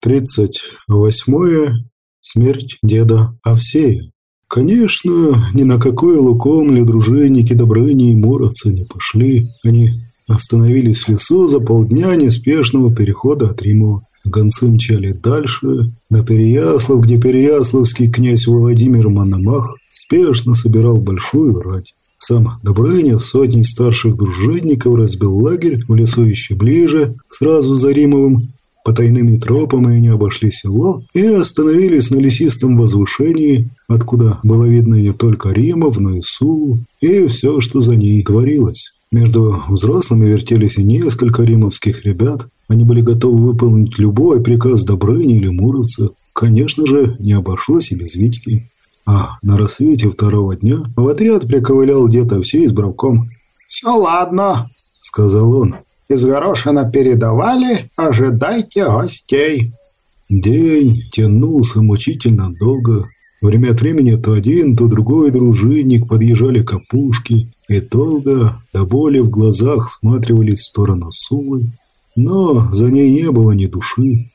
Тридцать восьмое. Смерть деда Овсея. Конечно, ни на какой лукомли дружинники Добрыни и Муровцы не пошли. Они остановились в лесу за полдня неспешного перехода от Римова. Гонцы мчали дальше, на Переяслав, где переяславский князь Владимир Мономах спешно собирал большую рать. Сам Добрыня с сотней старших дружинников разбил лагерь в лесу еще ближе, сразу за Римовым, по тайными тропам они обошли село и остановились на лесистом возвышении, откуда было видно не только Римов, но и Сулу, и все, что за ней творилось. Между взрослыми вертелись и несколько римовских ребят. Они были готовы выполнить любой приказ Добрыни или Муровца. Конечно же, не обошлось и без Витьки. А на рассвете второго дня в отряд приковылял дед Овсей с бровком. «Все ладно», — сказал он из горошина передавали, ожидайте гостей. День тянулся мучительно долго. Время от времени то один, то другой дружинник подъезжали к опушке и долго, до боли в глазах, всматривались в сторону Сулы. Но за ней не было ни души.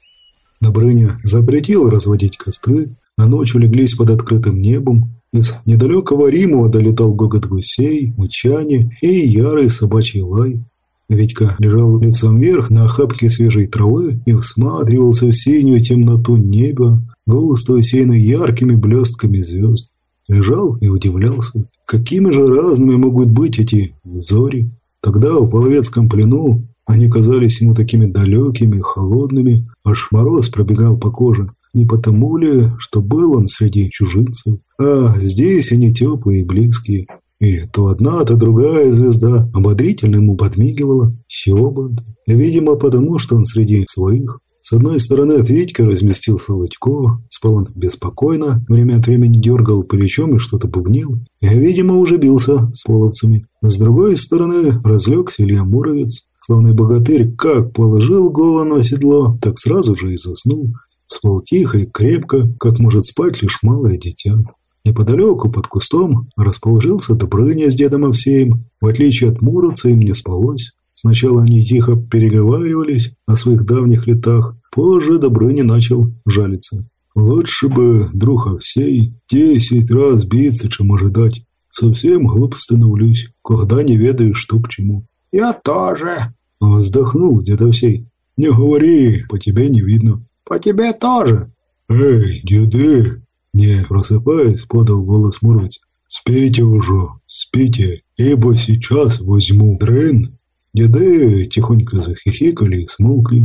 Добрыня запретил разводить костры, а ночью леглись под открытым небом. Из недалекого Римова долетал гогот гусей, мычание и ярый собачий лай. Витька лежал лицом вверх на охапке свежей травы и всматривался в синюю темноту неба, густо усеянной яркими блестками звезд. Лежал и удивлялся, какими же разными могут быть эти зори. Тогда в половецком плену они казались ему такими далекими, холодными, аж мороз пробегал по коже. Не потому ли, что был он среди чужинцев, а здесь они теплые и близкие, и то одна, то другая звезда ободрительно ему подмигивала. Чего Видимо, потому что он среди своих. С одной стороны от Витька разместился Лодько, спал он беспокойно, время от времени дергал плечом и что-то бубнил. И, видимо, уже бился с половцами. С другой стороны разлегся Илья Муровец. Славный богатырь как положил голову на седло, так сразу же и заснул. Спал тихо и крепко, как может спать лишь малое дитя. Неподалеку, под кустом, расположился Добрыня с дедом Овсеем. В отличие от Муромца, им не спалось. Сначала они тихо переговаривались о своих давних летах, позже Добрыня начал жалиться. «Лучше бы, друг Овсей, десять раз биться, чем ожидать. Совсем глуп становлюсь, когда не ведаю, что к чему». «Я тоже», — вздохнул дед Овсей. «Не говори, по тебе не видно». «По тебе тоже». «Эй, деды, не просыпаясь, подал голос Муромец. «Спите уже, спите, ибо сейчас возьму дрын». Деды тихонько захихикали и смолкли.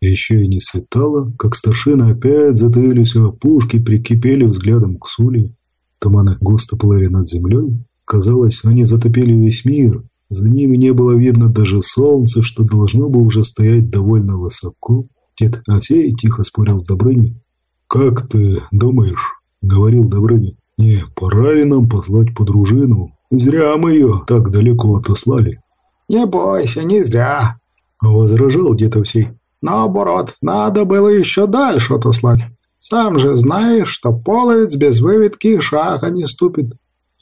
Еще и не светало, как старшины опять затаились у опушки, прикипели взглядом к Суле. Туманы густо плыли над землей. Казалось, они затопили весь мир. За ними не было видно даже солнца, что должно бы уже стоять довольно высоко. Дед Осей тихо спорил с Добрыней. «Как ты думаешь?» — говорил Добрыня. «Не пора ли нам послать по дружину? Зря мы ее так далеко отослали». «Не бойся, не зря», — возражал дед Овсей. «Наоборот, надо было еще дальше отослать. Сам же знаешь, что половец без выведки шага не ступит».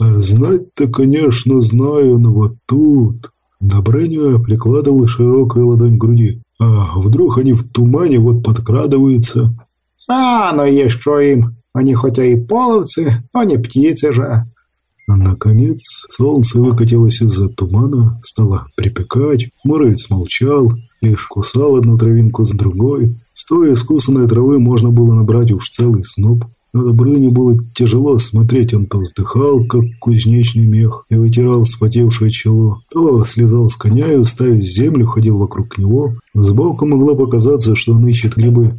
«Знать-то, конечно, знаю, но вот тут...» Добрыня прикладывал широкую ладонь к груди. «А вдруг они в тумане вот подкрадываются?» Рано еще им. Они хотя и половцы, но не птицы же. А наконец солнце выкатилось из-за тумана, стало припекать, муравец молчал, лишь кусал одну травинку за другой. С той искусанной травы можно было набрать уж целый сноп. На Добрыне было тяжело смотреть, он то вздыхал, как кузнечный мех, и вытирал вспотевшее чело, то слезал с коня и, уставив землю, ходил вокруг него. Сбоку могло показаться, что он ищет грибы.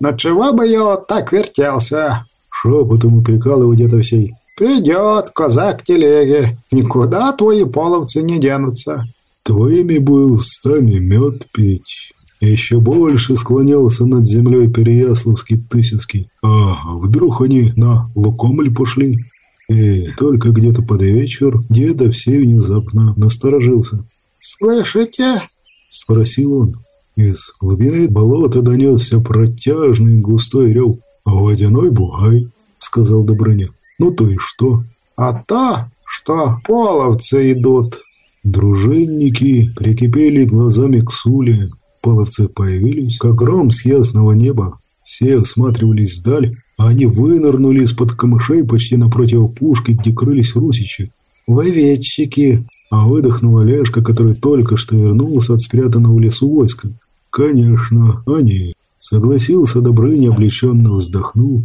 Но чего бы я так вертелся? Шепотом упрекал его дед Овсей. Придет казак к телеге, никуда твои половцы не денутся. Твоими бы устами мед пить. Еще больше склонялся над землей Переяславский Тысяцкий. А вдруг они на Лукомль пошли? И только где-то под вечер деда все внезапно насторожился. «Слышите?» – спросил он. Из глубины болота донесся протяжный густой рев. «Водяной бугай», — сказал Добрыня. «Ну то и что?» «А то, что половцы идут». Дружинники прикипели глазами к Суле. половцы появились, как гром с ясного неба. Все осматривались вдаль, а они вынырнули из-под камышей почти напротив пушки, где крылись русичи. «Воветчики!» А выдохнул Олежка, который только что вернулся от спрятанного в лесу войска. «Конечно, они!» Согласился Добрыня, облегченно вздохнул.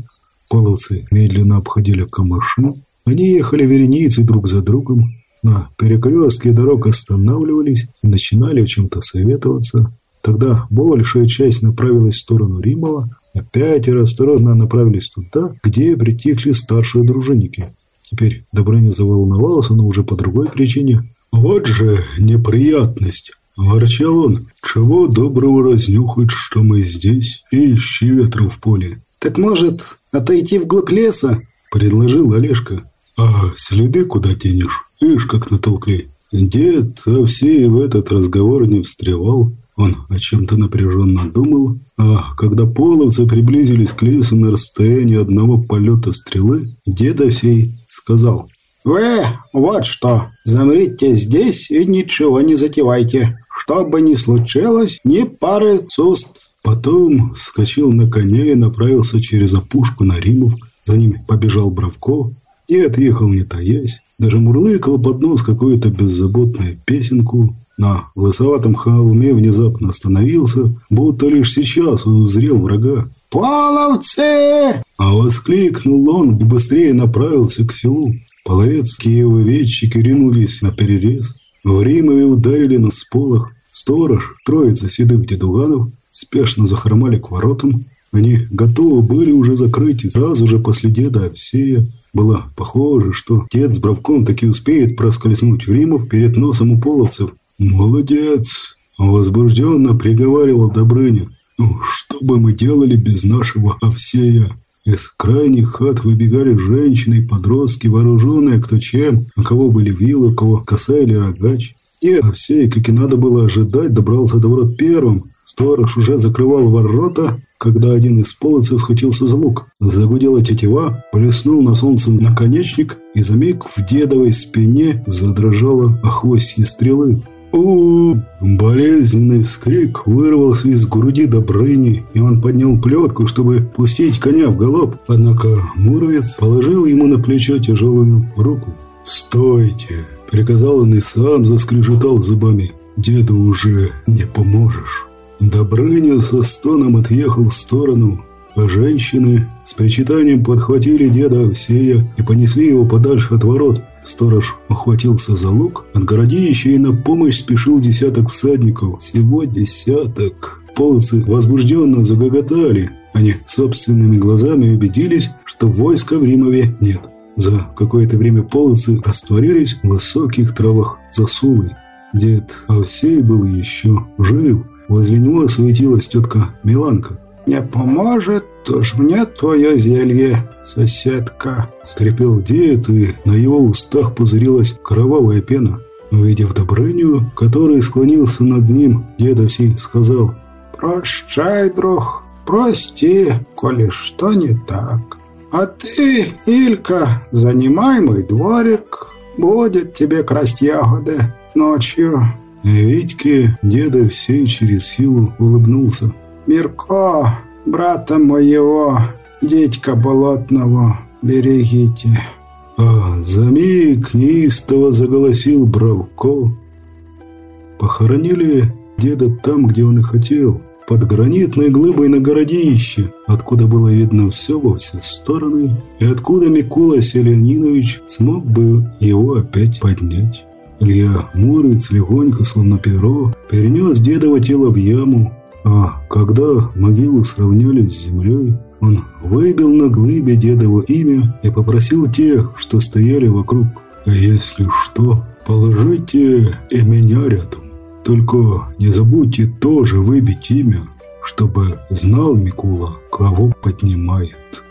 Половцы медленно обходили камыши. Они ехали вереницей друг за другом. На перекрестке дорог останавливались и начинали о чем-то советоваться. Тогда большая часть направилась в сторону Римова, а пятеро осторожно направились туда, где притихли старшие дружинники. Теперь Добрыня заволновался, но уже по другой причине. «Вот же неприятность!» – ворчал он. «Чего доброго разнюхать, что мы здесь, и ищи ветром в поле». «Так, может, отойти вглубь леса?» – предложил Олежка. «А следы куда денешь? Ишь, как натолкли». Дед Овсей в этот разговор не встревал. Он о чем-то напряженно думал, а когда половцы приблизились к лесу на расстоянии одного полета стрелы, дед Овсей сказал «Вы вот что, замрите здесь и ничего не затевайте. Что бы ни случилось, ни пары с уст». Потом вскочил на коня и направился через опушку на Римов. За ним побежал Бравков и отъехал не таясь. Даже мурлыкал под нос какую-то беззаботную песенку, на лысоватом холме внезапно остановился, будто лишь сейчас узрел врага. «Половцы!» А воскликнул он и быстрее направился к селу. Половецкие его ветчики ринулись на перерез. В Римове ударили на сполох. Сторож, троица седых дедуганов, спешно захромали к воротам. Они готовы были уже закрыть, и сразу же после деда Овсея было похоже, что дед с бровком таки успеет проскользнуть в Римов перед носом у половцев. «Молодец!» – возбужденно приговаривал Добрыня. «Ну, что бы мы делали без нашего Овсея?» Из крайних хат выбегали женщины и подростки, вооруженные кто чем, у кого были вилы, у кого коса или рогач. И Овсей, как и надо было ожидать, добрался до ворот первым. Сторож уже закрывал ворота, когда один из половцев схватился за лук. Загудела тетива, плеснул на солнце наконечник, и за миг в дедовой спине задрожало охвостье стрелы у Болезненный вскрик вырвался из груди Добрыни, и он поднял плетку, чтобы пустить коня в галоп. Однако Муровец положил ему на плечо тяжелую руку. «Стойте!» – приказал он и сам заскрежетал зубами. «Деду уже не поможешь». Добрыня со стоном отъехал в сторону, а женщины с причитанием подхватили деда Овсея и понесли его подальше от ворот. Сторож ухватился за лук, от городища и на помощь спешил десяток всадников. Всего десяток. Полосы возбужденно загоготали. Они собственными глазами убедились, что войска в Римове нет. За какое-то время полосы растворились в высоких травах засулы. Дед Овсей был еще жив. Возле него суетилась тетка Миланка. «Не поможет, то ж мне твое зелье, соседка!» Скрипел дед, и на его устах пузырилась кровавая пена. Увидев Добрыню, который склонился над ним, дед Овсей сказал «Прощай, друг, прости, коли что не так. А ты, Илька, занимай мой дворик, будет тебе красть ягоды ночью». Витьке дед Овсей через силу улыбнулся. Мирко, брата моего, дядька болотного, берегите. А за миг неистово заголосил Бравко. Похоронили деда там, где он и хотел, под гранитной глыбой на городище, откуда было видно все во все стороны, и откуда Микола Селянинович смог бы его опять поднять. Илья Муриц легонько, словно перо, перенес дедово тело в яму, а когда могилу сравняли с землей, он выбил на глыбе дедово имя и попросил тех, что стояли вокруг, «Если что, положите и меня рядом. Только не забудьте тоже выбить имя, чтобы знал Микула, кого поднимает».